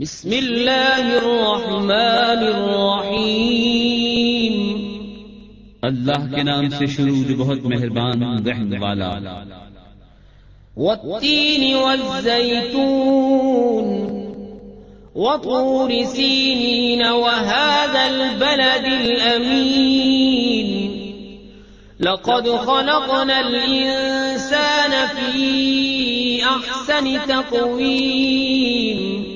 بسم اللہ الرحمن الرحیم. اللہ کے نام سے شروع جو بہت مہربان رحم والا. والتین والزیتون. وطور سینین وهذا البلد الأمين لقد خلقنا الإنسان في أحسن تقويم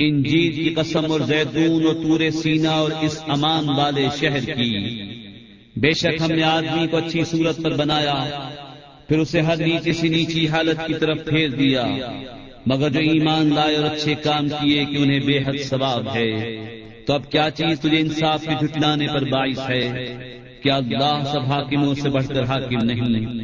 انجیل کی قسم اور زیتون اور تور سینا اور اس امان والے شہر کی۔ بے شک ہم نے آدمی کو اچھی صورت پر بنایا، پھر اسے ہر نیچے سے نیچی حالت کی طرف پھیر دیا۔ مگر جو ایمان لائے اور اچھے کام کیے کہ انہیں بے حد ثواب ہے۔ تو اب کیا چیز تجھے انصاف کے جھٹلانے پر باعث ہے؟ کیا اللہ سب حاکموں سے بڑھ کر حاکم نہیں؟